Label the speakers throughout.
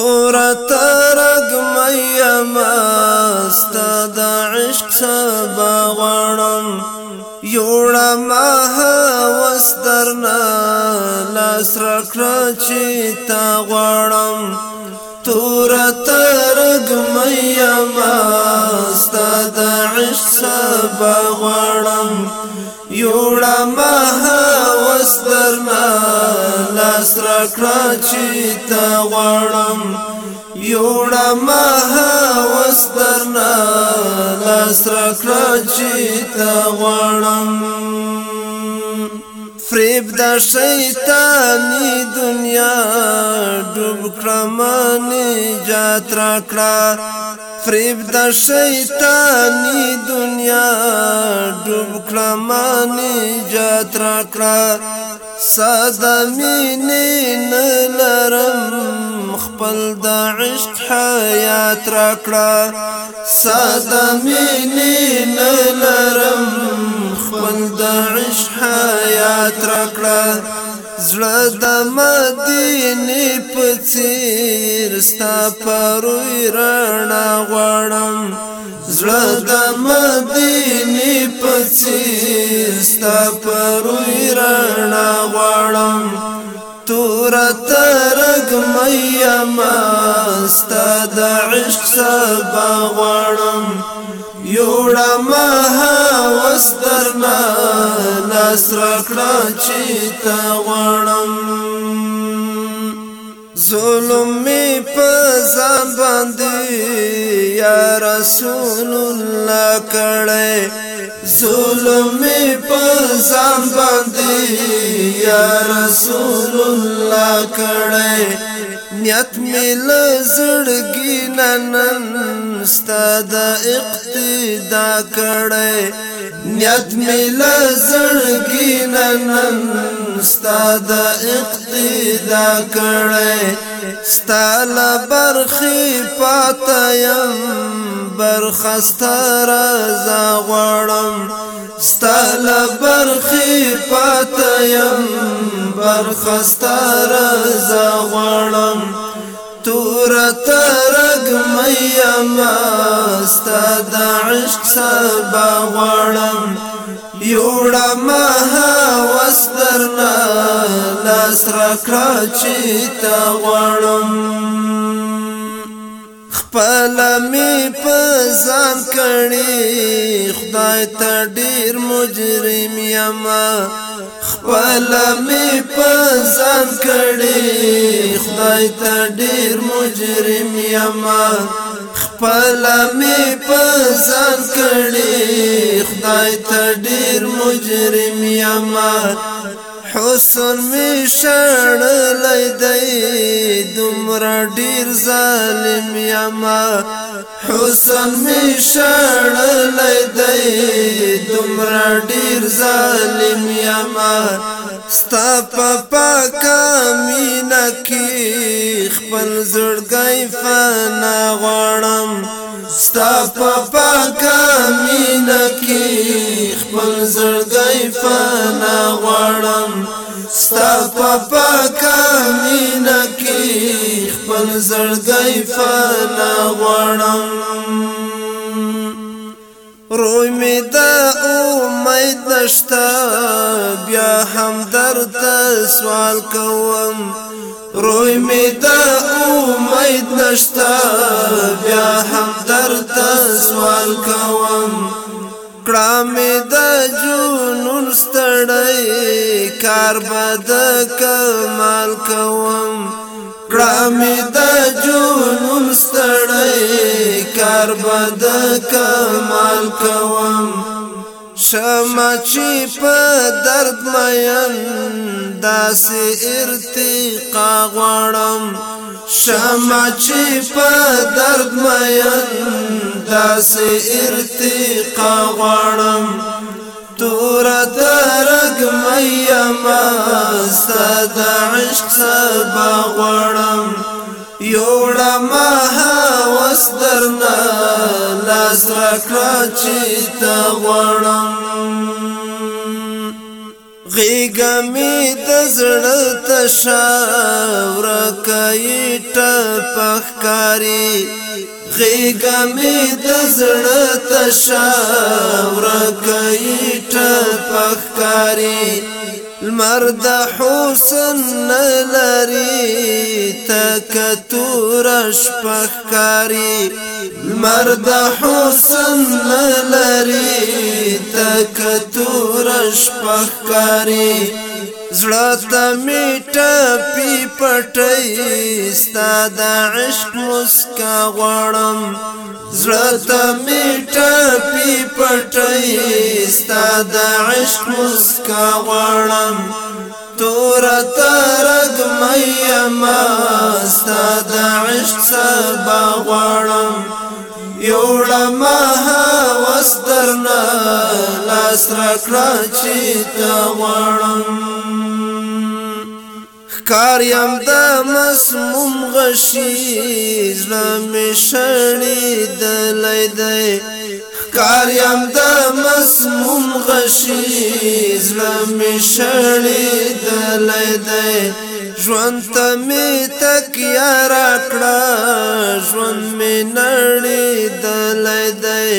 Speaker 1: تورا ترگ میم استا دا عشق سبا غرم یوڑا ماها وسترنا لاس رکڑا چی تا غرم تورا ترگ میم استا دا عشق سبا غرم یوڑا ماها لاس درنا لاس را کړه چې تا غړم یوړه ما هوس درنا لاس را کړه چې تا غړم فریب د شیطانی دنیا ډوب کړم نه جات را کړه فریب د شیطانی دنیا ډوب کړم نجات را کړه ساده مینې نه لرم خپل د عشق حیات را کړه ساده مینې نه لرم خپل د عشق حیات را کړه زړه د مدینه په څیر ستا پروي رڼا غړم زړه د مدینه په څیر ستا پروي رڼا غړم تور ترګ میا ما ستا د عشق سبا غړم یوړه ما هوس درنه لاس راکړه چې تا غواړم ظلم می په ځان باندې یا رسول الله کړه ظلم می په ځان باندې یا رسول الله کړه نیت می لزړګی نن استاد اقتدا کړي نیت مل زړګین نن استاد اقتدا کړي ستال برخي پاتیم برخستر زا غړم ستال برخي پاتیم برخستر زا غړم تور ترګ مې ما ست د عشق سبا غړم یوړه ما هوس درنا لاس را کړه چې تا غړم خپل می په ځان کړي خدای ته ډیر مجرم یما ولا می پزان کړي خدای ته ډیر مجرم یما خپل می پزان کړي خدای ته ډیر مجرم یما سر می شړ لیدای دومره ډیر ظالم یما حسن می شړ لیدای دومره ډیر ظالم یما ستا پاپا کامینا کی خپل زړګی فنا غړم ستا پاپا کامینا کی خپل زړګی فنا غړم ستا پاپا کامینا کی خپل زړګي فنا غړم روی می دا امید نشتا بیا هم درته سوال کوم روی می دا امید نشتا کار باد کمال کوم کړم د جنون ستړی کار باد کمال کوم شمع چې په درد مېن داسې ارتقا غواړم شمع چې په درد مېن داسې ارتقا غواړم تورا ترک میما ستاد عشق سبا غړم یوړه ما هوس درنا لاس راکړه چې تا غړم غیګمی د زړه تشاور کای ټپخکاری غیګمی د زړه تشاور کای ټپخکاری المرد حسن لري تکتور شپخکاری المرد حسن لري تکتور شپخکاری زړه ته میټه پی پټي ستاد عشق مسکا غړم زړه ته می ټپي پټي ستا د عشق مسکا غواړم تور ترګ مې ما ستا د عشق سبا غواړم یوړه ما وسترنا لاس را کړ چې تا غواړم ښکار یم د مسموم غشي زلمې شړې د لیدې ښکار یم د مسموم غشي زلمې شړې د لیدې ژوند ته می تک یار کړه ژوند می نړې د لیدې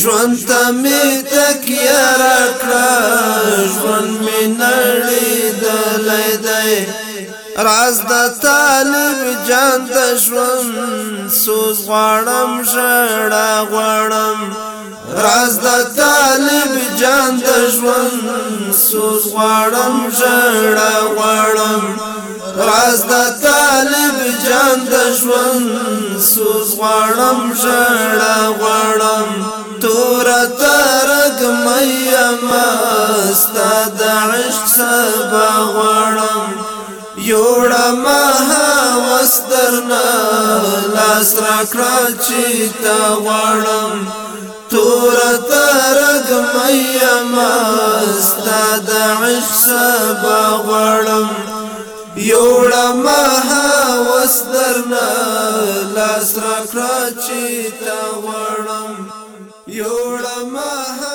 Speaker 1: ژوند ته می تک یار کړه ژوند می نړې د لیدې راز د طالب جان د ژوند سوز غړم ژړا غړم راز د طالب جان د ژوند سوز غړم ژړا غړم راز د طالب جان د ژوند سوز غړم ژړا غړم تور ترګ مې ما ست د عشق سبا غړم یوړه ما هوس درنا لاس را کړ چې تا غواړم تور ترګ مې ما استاد عشق غواړم یوړه ما هوس درنا لاس را کړ چې تا غواړم یوړه ما